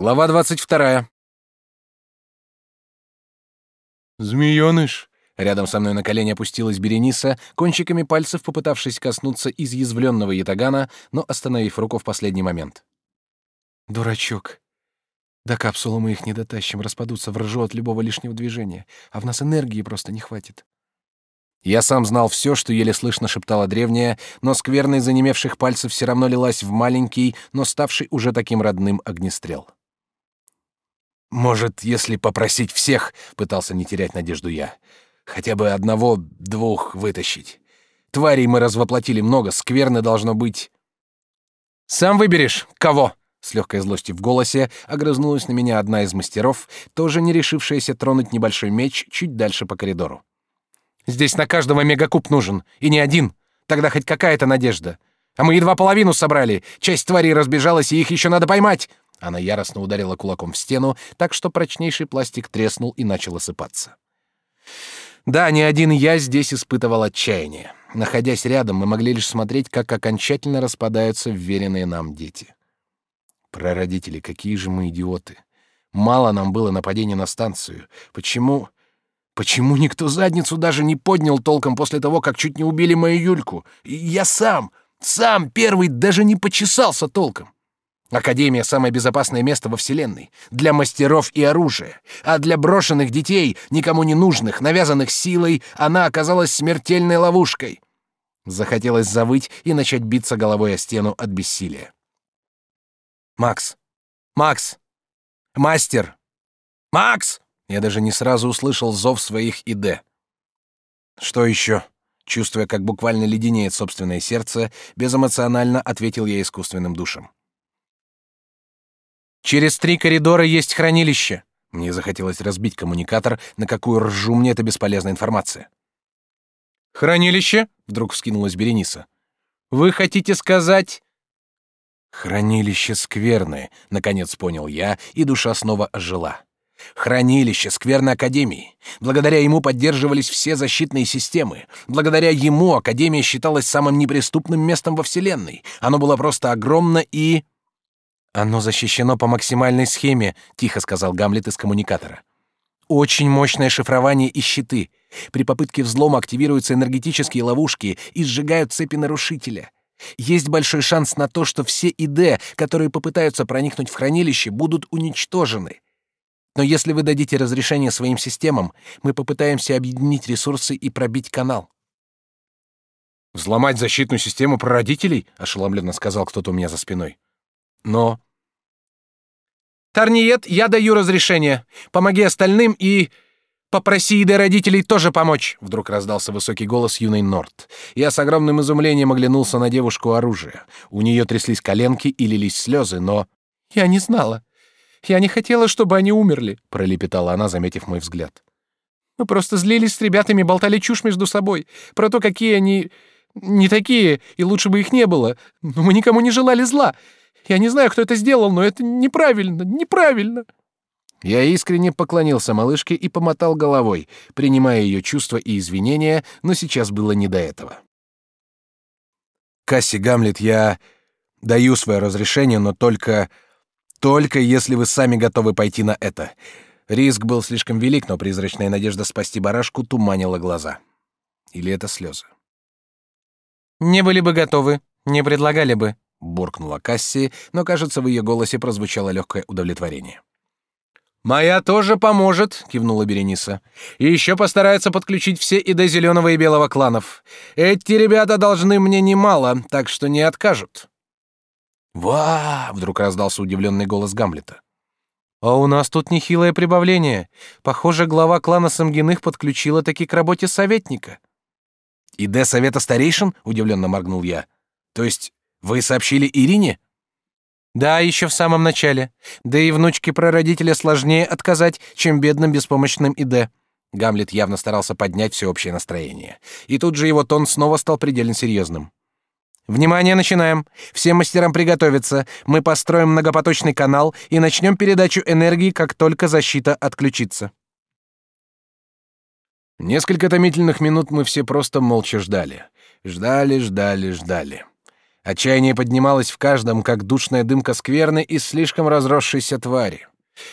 Глава двадцать вторая. «Змеёныш!» Рядом со мной на колени опустилась Берениса, кончиками пальцев попытавшись коснуться изъязвленного ятагана, но остановив руку в последний момент. «Дурачок. До капсулы мы их не дотащим, распадутся в ржу от любого лишнего движения, а в нас энергии просто не хватит». Я сам знал все, что еле слышно шептала древняя, но скверна из занемевших пальцев все равно лилась в маленький, но ставший уже таким родным огнестрел. «Может, если попросить всех», — пытался не терять надежду я, — «хотя бы одного-двух вытащить. Тварей мы развоплотили много, скверны должно быть...» «Сам выберешь, кого?» С легкой злостью в голосе огрызнулась на меня одна из мастеров, тоже не решившаяся тронуть небольшой меч чуть дальше по коридору. «Здесь на каждого мегакуб нужен, и не один. Тогда хоть какая-то надежда. А мы едва половину собрали, часть тварей разбежалась, и их еще надо поймать!» Она яростно ударила кулаком в стену, так что прочнейший пластик треснул и начал осыпаться. Да, не один я здесь испытывал отчаяние. Находясь рядом, мы могли лишь смотреть, как окончательно распадаются вверенные нам дети. Прародители, какие же мы идиоты. Мало нам было нападения на станцию. Почему... Почему никто задницу даже не поднял толком после того, как чуть не убили мою Юльку? Я сам, сам первый даже не почесался толком. Академия — самое безопасное место во Вселенной. Для мастеров и оружия. А для брошенных детей, никому не нужных, навязанных силой, она оказалась смертельной ловушкой. Захотелось завыть и начать биться головой о стену от бессилия. «Макс! Макс! Мастер! Макс!» Я даже не сразу услышал зов своих ИД. «Что еще?» Чувствуя, как буквально леденеет собственное сердце, безэмоционально ответил я искусственным душем. Через три коридора есть хранилище. Мне захотелось разбить коммуникатор, на какую ржу мне эта бесполезная информация. Хранилище? Вдруг вскинулась Берениса. Вы хотите сказать? Хранилище скверное, наконец понял я, и душа снова ожила. Хранилище скверной академии. Благодаря ему поддерживались все защитные системы. Благодаря ему академия считалась самым неприступным местом во вселенной. Оно было просто огромно и «Оно защищено по максимальной схеме», — тихо сказал Гамлет из коммуникатора. «Очень мощное шифрование и щиты. При попытке взлома активируются энергетические ловушки и сжигают цепи нарушителя. Есть большой шанс на то, что все ИД, которые попытаются проникнуть в хранилище, будут уничтожены. Но если вы дадите разрешение своим системам, мы попытаемся объединить ресурсы и пробить канал». «Взломать защитную систему прародителей?» — ошеломленно сказал кто-то у меня за спиной. Но... Тарниет, я даю разрешение. Помоги остальным и... Попроси еды родителей тоже помочь, вдруг раздался высокий голос юной Норт. Я с огромным изумлением оглянулся на девушку оружия. У нее тряслись коленки и лились слезы, но я не знала. Я не хотела, чтобы они умерли, пролепетала она, заметив мой взгляд. Мы просто злились с ребятами, болтали чушь между собой про то, какие они не такие, и лучше бы их не было. Но мы никому не желали зла. Я не знаю, кто это сделал, но это неправильно, неправильно. Я искренне поклонился малышке и помотал головой, принимая ее чувства и извинения, но сейчас было не до этого. Касси Гамлет, я даю свое разрешение, но только только если вы сами готовы пойти на это. Риск был слишком велик, но призрачная надежда спасти барашку туманила глаза. Или это слезы? Не были бы готовы, не предлагали бы, буркнула Касси, но, кажется, в ее голосе прозвучало легкое удовлетворение. «Моя тоже поможет», — кивнула Берениса. «И еще постарается подключить все ИД зеленого и белого кланов. Эти ребята должны мне немало, так что не откажут». «Ва!» — вдруг раздался удивленный голос Гамлета. «А у нас тут нехилое прибавление. Похоже, глава клана Самгиных подключила таки к работе советника». «ИД Совета Старейшин?» — удивленно моргнул я. «То есть вы сообщили Ирине? Да, еще в самом начале. Да и внучке прародителя сложнее отказать, чем бедным беспомощным Иде. Гамлет явно старался поднять всеобщее настроение. И тут же его тон снова стал предельно серьезным. Внимание, начинаем. Всем мастерам приготовиться. Мы построим многопоточный канал и начнем передачу энергии, как только защита отключится. Несколько томительных минут мы все просто молча ждали. Ждали, ждали, ждали. Отчаяние поднималось в каждом, как душная дымка скверны из слишком разросшейся твари.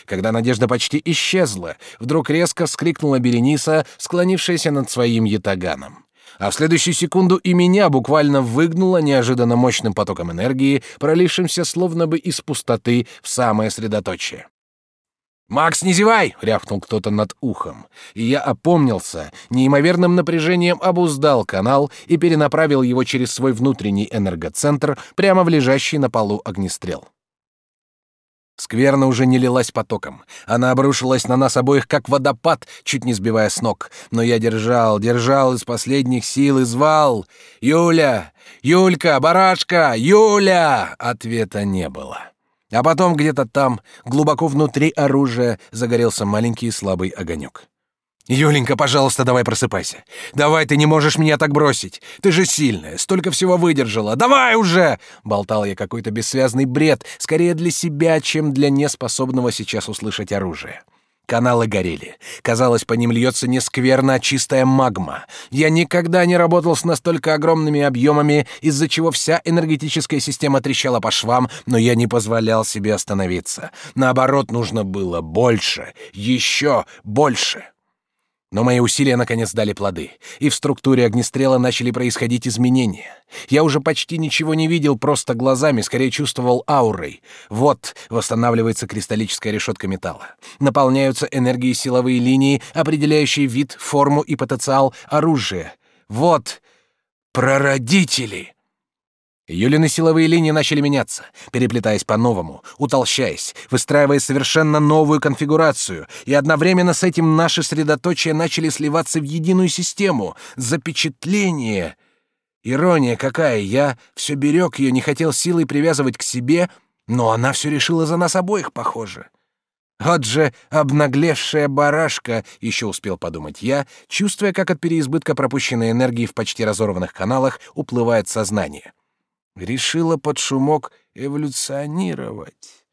Когда надежда почти исчезла, вдруг резко вскрикнула Берениса, склонившаяся над своим ятаганом. А в следующую секунду и меня буквально выгнуло неожиданно мощным потоком энергии, пролившимся словно бы из пустоты в самое средоточие. «Макс, не зевай!» — рявкнул кто-то над ухом. И я опомнился, неимоверным напряжением обуздал канал и перенаправил его через свой внутренний энергоцентр прямо в лежащий на полу огнестрел. Скверна уже не лилась потоком. Она обрушилась на нас обоих, как водопад, чуть не сбивая с ног. Но я держал, держал из последних сил и звал. «Юля! Юлька! Барашка! Юля!» Ответа не было. А потом где-то там, глубоко внутри оружия, загорелся маленький слабый огонек. «Юленька, пожалуйста, давай просыпайся. Давай, ты не можешь меня так бросить. Ты же сильная, столько всего выдержала. Давай уже!» Болтал я какой-то бессвязный бред, скорее для себя, чем для неспособного сейчас услышать оружия. Каналы горели. Казалось, по ним льется не скверно, а чистая магма. Я никогда не работал с настолько огромными объемами, из-за чего вся энергетическая система трещала по швам, но я не позволял себе остановиться. Наоборот, нужно было больше, еще больше. Но мои усилия наконец дали плоды, и в структуре огнестрела начали происходить изменения. Я уже почти ничего не видел просто глазами, скорее чувствовал аурой. Вот восстанавливается кристаллическая решетка металла. Наполняются энергией силовые линии, определяющие вид, форму и потенциал оружия. Вот прародители! Юлины силовые линии начали меняться, переплетаясь по-новому, утолщаясь, выстраивая совершенно новую конфигурацию, и одновременно с этим наши средоточия начали сливаться в единую систему. Запечатление! Ирония какая! Я все берег ее, не хотел силой привязывать к себе, но она все решила за нас обоих, похоже. Вот же обнаглевшая барашка, еще успел подумать я, чувствуя, как от переизбытка пропущенной энергии в почти разорванных каналах уплывает сознание. Решила под шумок эволюционировать.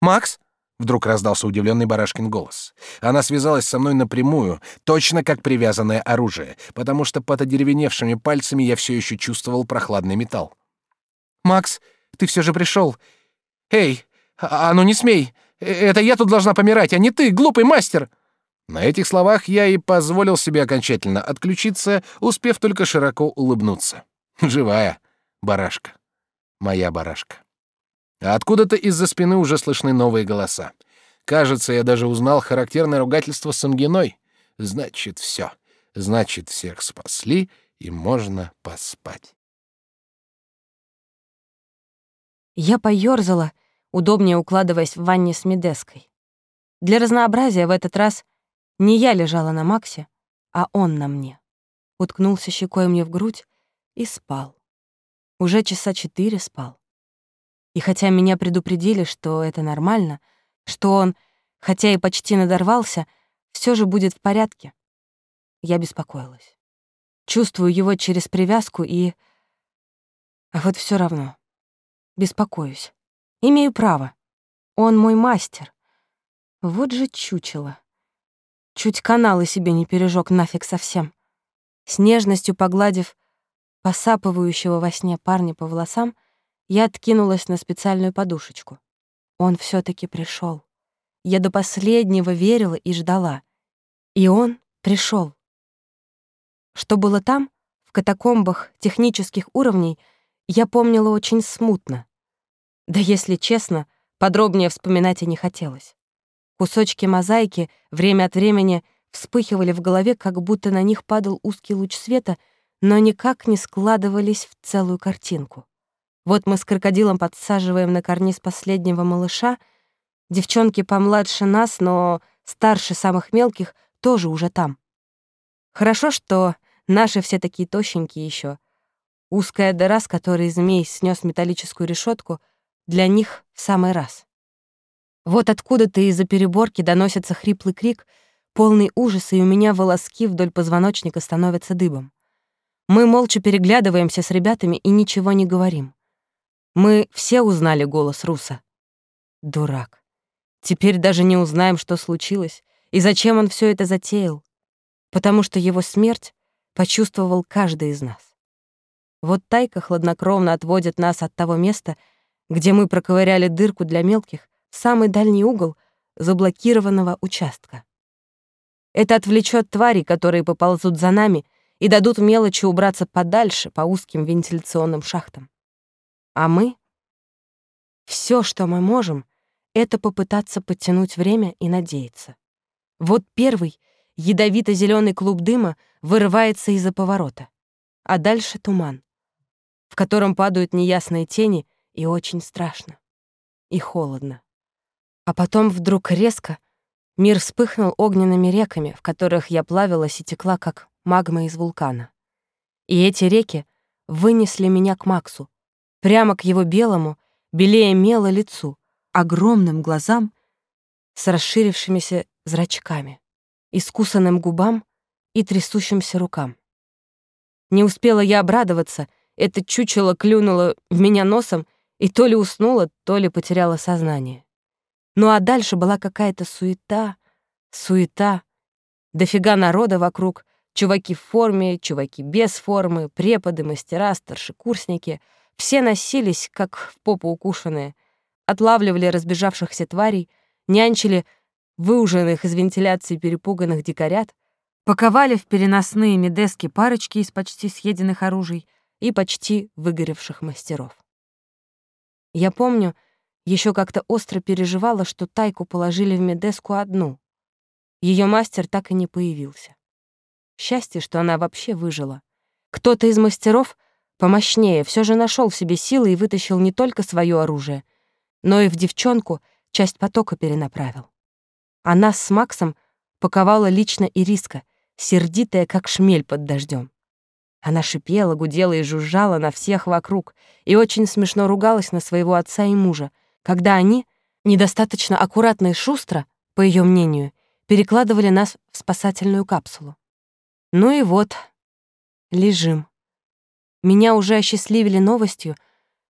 «Макс?» — вдруг раздался удивленный Барашкин голос. Она связалась со мной напрямую, точно как привязанное оружие, потому что под одеревеневшими пальцами я все еще чувствовал прохладный металл. «Макс, ты все же пришел. Эй, а, а ну не смей! Э, это я тут должна помирать, а не ты, глупый мастер!» На этих словах я и позволил себе окончательно отключиться, успев только широко улыбнуться. Живая. Барашка. Моя барашка. А откуда-то из-за спины уже слышны новые голоса. Кажется, я даже узнал характерное ругательство Сангиной. Значит, все. Значит, всех спасли, и можно поспать. Я поёрзала, удобнее укладываясь в ванне с Медеской. Для разнообразия в этот раз не я лежала на Максе, а он на мне. Уткнулся щекой мне в грудь и спал. Уже часа четыре спал. И хотя меня предупредили, что это нормально, что он, хотя и почти надорвался, все же будет в порядке, я беспокоилась. Чувствую его через привязку и... А вот все равно. Беспокоюсь. Имею право. Он мой мастер. Вот же чучело. Чуть каналы себе не пережег нафиг совсем. С нежностью погладив посапывающего во сне парня по волосам, я откинулась на специальную подушечку. Он все таки пришел. Я до последнего верила и ждала. И он пришел. Что было там, в катакомбах технических уровней, я помнила очень смутно. Да если честно, подробнее вспоминать и не хотелось. Кусочки мозаики время от времени вспыхивали в голове, как будто на них падал узкий луч света — но никак не складывались в целую картинку. Вот мы с крокодилом подсаживаем на карниз последнего малыша, девчонки помладше нас, но старше самых мелких, тоже уже там. Хорошо, что наши все такие тощенькие еще. Узкая дыра, с которой змей снес металлическую решетку, для них в самый раз. Вот откуда-то из-за переборки доносится хриплый крик, полный ужаса, и у меня волоски вдоль позвоночника становятся дыбом. Мы молча переглядываемся с ребятами и ничего не говорим. Мы все узнали голос Руса. Дурак. Теперь даже не узнаем, что случилось и зачем он все это затеял. Потому что его смерть почувствовал каждый из нас. Вот Тайка хладнокровно отводит нас от того места, где мы проковыряли дырку для мелких, в самый дальний угол заблокированного участка. Это отвлечет тварей, которые поползут за нами и дадут мелочи убраться подальше по узким вентиляционным шахтам. А мы? Все, что мы можем, это попытаться подтянуть время и надеяться. Вот первый ядовито зеленый клуб дыма вырывается из-за поворота, а дальше туман, в котором падают неясные тени, и очень страшно. И холодно. А потом вдруг резко мир вспыхнул огненными реками, в которых я плавилась и текла, как магма из вулкана. И эти реки вынесли меня к Максу, прямо к его белому, белее мела лицу, огромным глазам с расширившимися зрачками, искусанным губам и трясущимся рукам. Не успела я обрадоваться, это чучело клюнуло в меня носом и то ли уснула, то ли потеряла сознание. Ну а дальше была какая-то суета, суета. Дофига народа вокруг, чуваки в форме, чуваки без формы, преподы, мастера, старшекурсники. Все носились, как в попу укушенные, отлавливали разбежавшихся тварей, нянчили выуженных из вентиляции перепуганных дикарят, паковали в переносные медески парочки из почти съеденных оружий и почти выгоревших мастеров. Я помню, еще как-то остро переживала, что Тайку положили в медеску одну. Ее мастер так и не появился. Счастье, что она вообще выжила. Кто-то из мастеров помощнее все же нашел в себе силы и вытащил не только свое оружие, но и в девчонку часть потока перенаправил. А нас с Максом паковала лично Ириска, сердитая, как шмель под дождем. Она шипела, гудела и жужжала на всех вокруг и очень смешно ругалась на своего отца и мужа, когда они, недостаточно аккуратно и шустро, по ее мнению, перекладывали нас в спасательную капсулу. Ну и вот, лежим. Меня уже осчастливили новостью,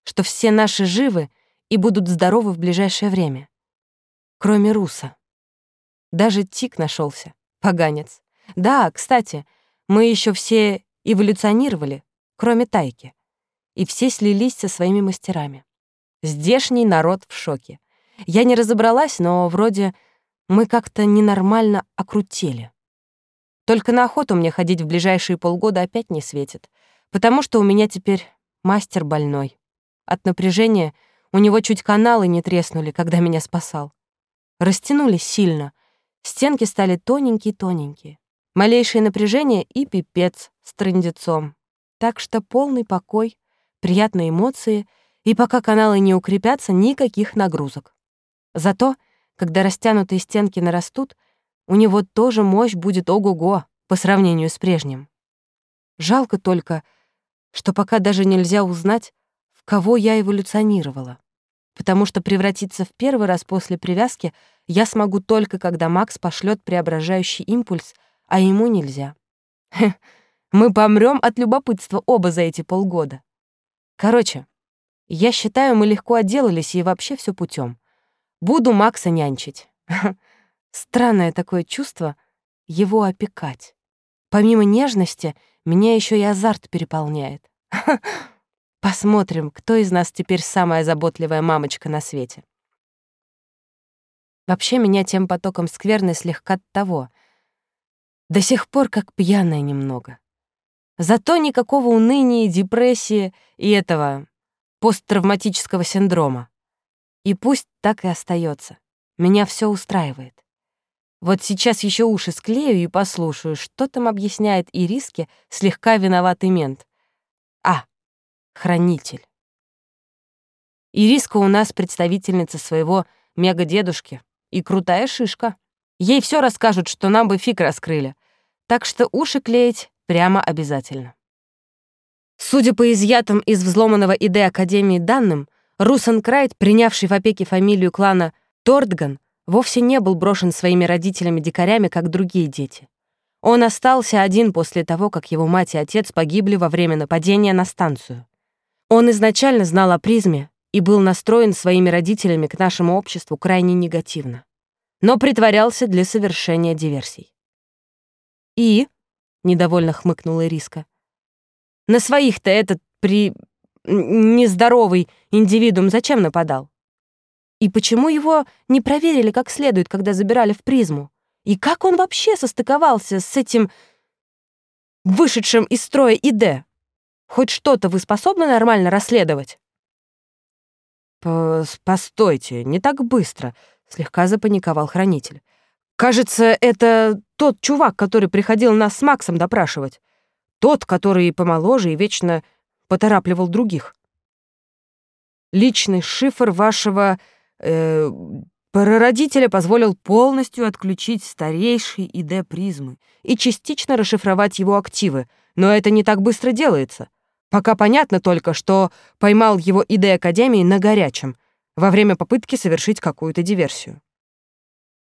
что все наши живы и будут здоровы в ближайшее время. Кроме Руса. Даже Тик нашелся, поганец. Да, кстати, мы еще все эволюционировали, кроме Тайки, и все слились со своими мастерами. Здешний народ в шоке. Я не разобралась, но вроде мы как-то ненормально окрутили. Только на охоту мне ходить в ближайшие полгода опять не светит, потому что у меня теперь мастер больной. От напряжения у него чуть каналы не треснули, когда меня спасал. Растянулись сильно, стенки стали тоненькие-тоненькие. Малейшее напряжение и пипец с трындецом. Так что полный покой, приятные эмоции, и пока каналы не укрепятся, никаких нагрузок. Зато, когда растянутые стенки нарастут, у него тоже мощь будет ого-го по сравнению с прежним. Жалко только, что пока даже нельзя узнать, в кого я эволюционировала. Потому что превратиться в первый раз после привязки я смогу только, когда Макс пошлет преображающий импульс — а ему нельзя. Мы помрем от любопытства оба за эти полгода. Короче, я считаю, мы легко отделались и вообще все путем. Буду Макса нянчить. Странное такое чувство его опекать. Помимо нежности, меня еще и азарт переполняет. Посмотрим, кто из нас теперь самая заботливая мамочка на свете. Вообще меня тем потоком скверны слегка того — до сих пор как пьяная немного. Зато никакого уныния, депрессии и этого посттравматического синдрома. И пусть так и остается. Меня все устраивает. Вот сейчас еще уши склею и послушаю, что там объясняет Ириске слегка виноватый мент. А, хранитель. Ириска у нас представительница своего мега-дедушки и крутая шишка. Ей все расскажут, что нам бы фиг раскрыли. Так что уши клеить прямо обязательно. Судя по изъятым из взломанного ИД Академии данным, Русен Крайт, принявший в опеке фамилию клана Тортган, вовсе не был брошен своими родителями-дикарями, как другие дети. Он остался один после того, как его мать и отец погибли во время нападения на станцию. Он изначально знал о призме и был настроен своими родителями к нашему обществу крайне негативно но притворялся для совершения диверсий. «И?» — недовольно хмыкнула Риска. «На своих-то этот при... нездоровый индивидуум зачем нападал? И почему его не проверили как следует, когда забирали в призму? И как он вообще состыковался с этим вышедшим из строя ИД? Хоть что-то вы способны нормально расследовать? «Постойте, не так быстро», — слегка запаниковал хранитель. «Кажется, это тот чувак, который приходил нас с Максом допрашивать. Тот, который помоложе и вечно поторапливал других. Личный шифр вашего э, прародителя позволил полностью отключить старейший ИД-призмы и частично расшифровать его активы, но это не так быстро делается. Пока понятно только, что поймал его ИД Академии на горячем, во время попытки совершить какую-то диверсию.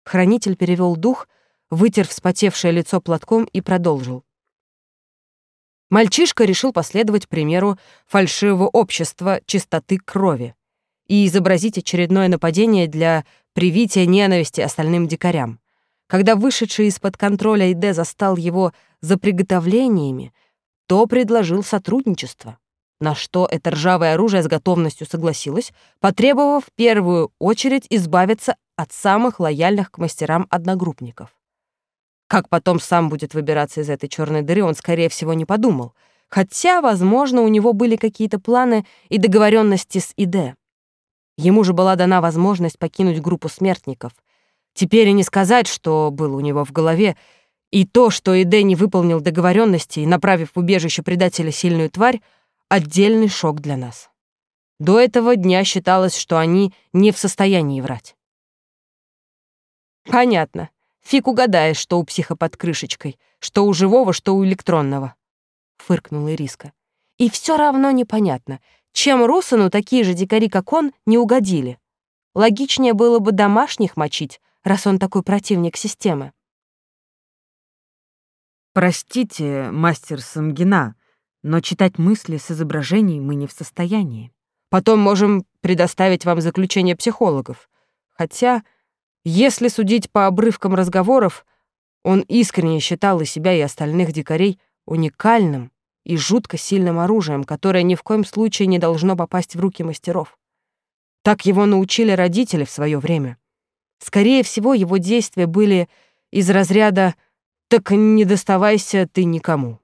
Хранитель перевел дух, вытер вспотевшее лицо платком и продолжил. Мальчишка решил последовать примеру фальшивого общества чистоты крови и изобразить очередное нападение для привития ненависти остальным дикарям. Когда вышедший из-под контроля Иде застал его за приготовлениями, то предложил сотрудничество, на что это ржавое оружие с готовностью согласилось, потребовав в первую очередь избавиться от самых лояльных к мастерам одногруппников. Как потом сам будет выбираться из этой черной дыры, он, скорее всего, не подумал. Хотя, возможно, у него были какие-то планы и договоренности с ИД. Ему же была дана возможность покинуть группу смертников. Теперь и не сказать, что было у него в голове, и то, что ИД не выполнил договоренности, направив в убежище предателя сильную тварь, отдельный шок для нас. До этого дня считалось, что они не в состоянии врать. Понятно. Фиг угадаешь, что у психа под крышечкой, что у живого, что у электронного. Фыркнула Ириска. И все равно непонятно, чем Русану такие же дикари, как он, не угодили. Логичнее было бы домашних мочить, раз он такой противник системы. Простите, мастер Самгина, но читать мысли с изображений мы не в состоянии. Потом можем предоставить вам заключение психологов. Хотя если судить по обрывкам разговоров, он искренне считал и себя, и остальных дикарей уникальным и жутко сильным оружием, которое ни в коем случае не должно попасть в руки мастеров. Так его научили родители в свое время. Скорее всего, его действия были из разряда «так не доставайся ты никому».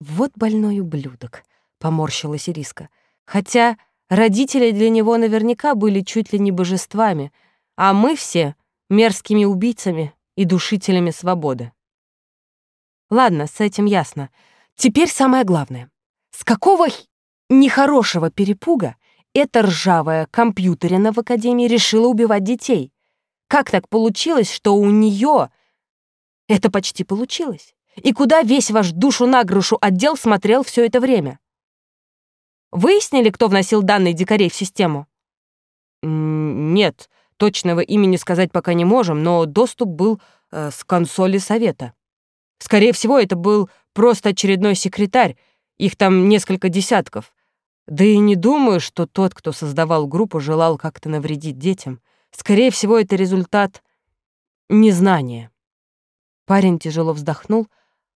«Вот больной ублюдок», — поморщилась Ириска. «Хотя Родители для него наверняка были чуть ли не божествами, а мы все — мерзкими убийцами и душителями свободы. Ладно, с этим ясно. Теперь самое главное. С какого нехорошего перепуга эта ржавая компьютерина в Академии решила убивать детей? Как так получилось, что у нее это почти получилось? И куда весь ваш душу на грушу отдел смотрел все это время? Выяснили, кто вносил данные дикарей в систему? Нет, точного имени сказать пока не можем, но доступ был э, с консоли совета. Скорее всего, это был просто очередной секретарь, их там несколько десятков. Да и не думаю, что тот, кто создавал группу, желал как-то навредить детям. Скорее всего, это результат незнания. Парень тяжело вздохнул,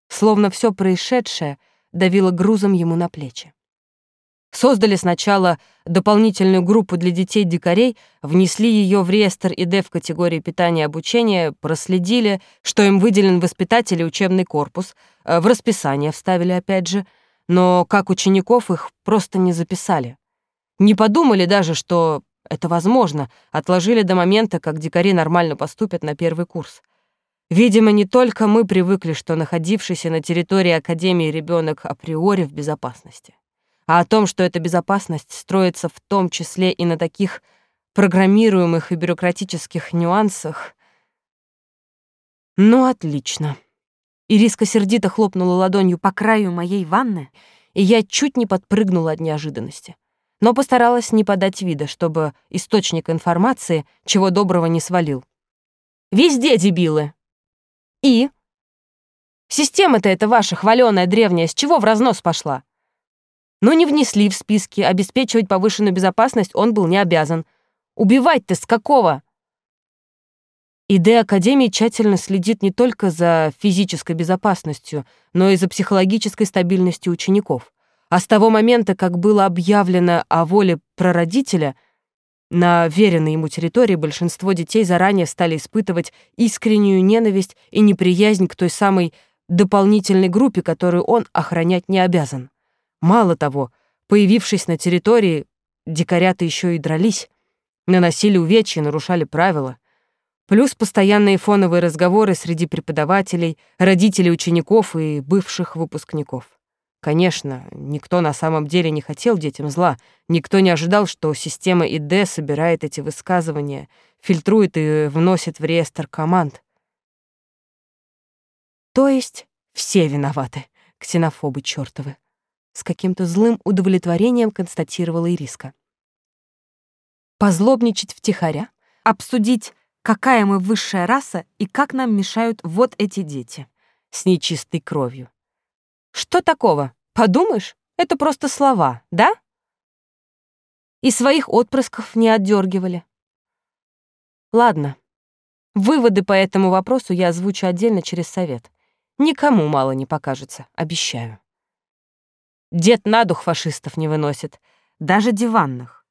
словно все происшедшее давило грузом ему на плечи. Создали сначала дополнительную группу для детей-дикарей, внесли ее в реестр ИД в категории питания и обучения, проследили, что им выделен воспитатель и учебный корпус, э, в расписание вставили опять же, но как учеников их просто не записали. Не подумали даже, что это возможно, отложили до момента, как дикари нормально поступят на первый курс. Видимо, не только мы привыкли, что находившийся на территории Академии ребенок априори в безопасности а о том, что эта безопасность строится в том числе и на таких программируемых и бюрократических нюансах. Ну, отлично. Ириска сердито хлопнула ладонью по краю моей ванны, и я чуть не подпрыгнула от неожиданности. Но постаралась не подать вида, чтобы источник информации чего доброго не свалил. «Везде дебилы!» «И?» «Система-то эта ваша, хваленая, древняя, с чего в разнос пошла?» Но не внесли в списки, обеспечивать повышенную безопасность он был не обязан. Убивать-то с какого? ИД Академии тщательно следит не только за физической безопасностью, но и за психологической стабильностью учеников. А с того момента, как было объявлено о воле прародителя, на веренной ему территории большинство детей заранее стали испытывать искреннюю ненависть и неприязнь к той самой дополнительной группе, которую он охранять не обязан. Мало того, появившись на территории, дикарята еще и дрались, наносили увечья, нарушали правила. Плюс постоянные фоновые разговоры среди преподавателей, родителей учеников и бывших выпускников. Конечно, никто на самом деле не хотел детям зла, никто не ожидал, что система ИД собирает эти высказывания, фильтрует и вносит в реестр команд. То есть все виноваты, ксенофобы чёртовы. С каким-то злым удовлетворением констатировала Ириска. Позлобничать втихаря, обсудить какая мы высшая раса и как нам мешают вот эти дети с нечистой кровью. Что такого? Подумаешь, это просто слова, да? И своих отпрысков не отдергивали. Ладно. Выводы по этому вопросу я озвучу отдельно через совет. Никому мало не покажется, обещаю. Дед на дух фашистов не выносит, даже диванных.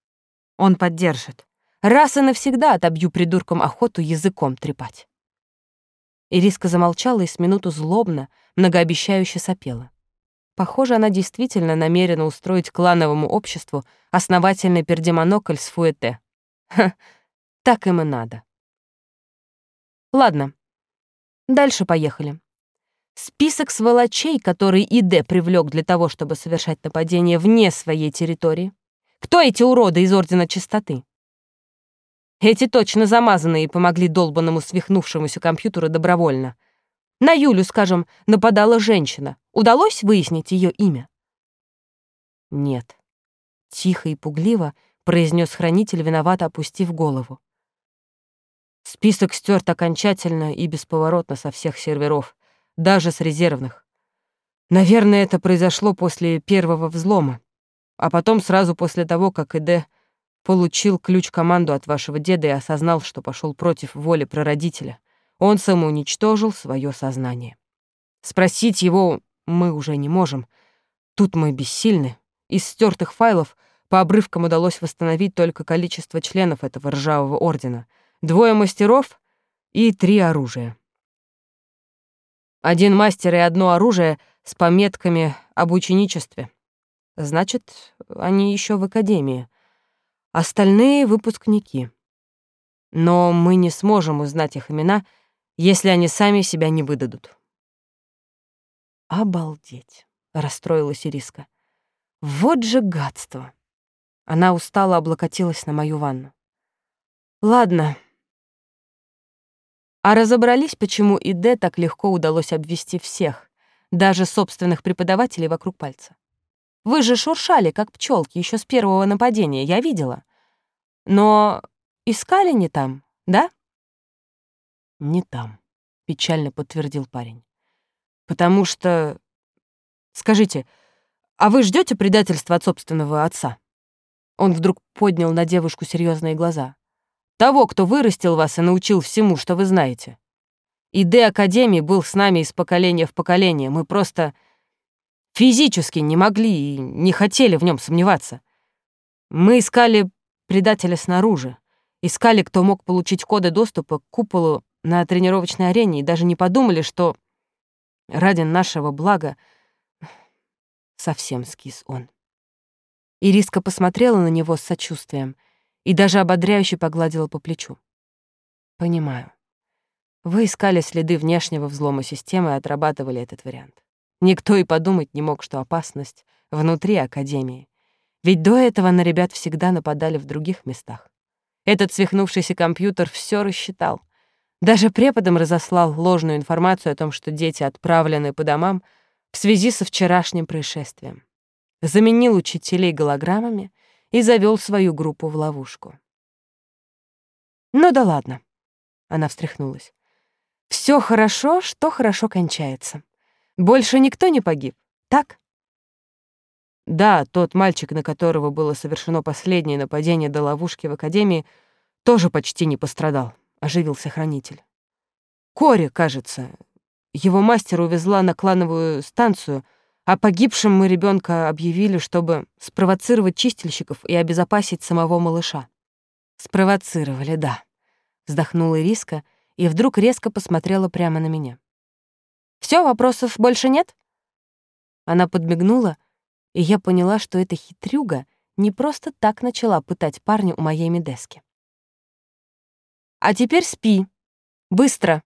Он поддержит. Раз и навсегда отобью придуркам охоту языком трепать. Ириска замолчала и с минуту злобно, многообещающе сопела. Похоже, она действительно намерена устроить клановому обществу основательный пердемонокль с фуэте. Ха, так им и надо. Ладно, дальше поехали. Список сволочей, который ИД привлек для того, чтобы совершать нападение вне своей территории. Кто эти уроды из Ордена Чистоты? Эти точно замазанные помогли долбанному свихнувшемуся компьютеру добровольно. На Юлю, скажем, нападала женщина. Удалось выяснить ее имя? Нет. Тихо и пугливо произнес хранитель, виновато опустив голову. Список стерт окончательно и бесповоротно со всех серверов, даже с резервных. Наверное, это произошло после первого взлома, а потом сразу после того, как ИД Получил ключ-команду от вашего деда и осознал, что пошел против воли прародителя. Он самоуничтожил свое сознание. Спросить его мы уже не можем. Тут мы бессильны. Из стертых файлов по обрывкам удалось восстановить только количество членов этого ржавого ордена. Двое мастеров и три оружия. Один мастер и одно оружие с пометками об ученичестве. Значит, они еще в академии. Остальные — выпускники. Но мы не сможем узнать их имена, если они сами себя не выдадут. «Обалдеть!» — расстроилась Ириска. «Вот же гадство!» Она устало облокотилась на мою ванну. «Ладно. А разобрались, почему Иде так легко удалось обвести всех, даже собственных преподавателей вокруг пальца? Вы же шуршали, как пчелки, еще с первого нападения, я видела. Но искали не там, да? Не там, печально подтвердил парень. Потому что... Скажите, а вы ждете предательства от собственного отца? Он вдруг поднял на девушку серьезные глаза. Того, кто вырастил вас и научил всему, что вы знаете. ИД Академии был с нами из поколения в поколение. Мы просто физически не могли и не хотели в нем сомневаться. Мы искали предателя снаружи, искали, кто мог получить коды доступа к куполу на тренировочной арене и даже не подумали, что ради нашего блага совсем скис он. Ириска посмотрела на него с сочувствием и даже ободряюще погладила по плечу. «Понимаю. Вы искали следы внешнего взлома системы и отрабатывали этот вариант. Никто и подумать не мог, что опасность внутри Академии. Ведь до этого на ребят всегда нападали в других местах. Этот свихнувшийся компьютер все рассчитал. Даже преподам разослал ложную информацию о том, что дети отправлены по домам в связи со вчерашним происшествием. Заменил учителей голограммами и завел свою группу в ловушку. «Ну да ладно», — она встряхнулась. Все хорошо, что хорошо кончается. Больше никто не погиб, так? Да, тот мальчик, на которого было совершено последнее нападение до ловушки в академии, тоже почти не пострадал, оживился хранитель. Кори, кажется. Его мастер увезла на клановую станцию, а погибшим мы ребенка объявили, чтобы спровоцировать чистильщиков и обезопасить самого малыша. Спровоцировали, да. Вздохнула Ириска и вдруг резко посмотрела прямо на меня. Все, вопросов больше нет? Она подмигнула, и я поняла, что эта хитрюга не просто так начала пытать парня у моей медески. А теперь спи. Быстро.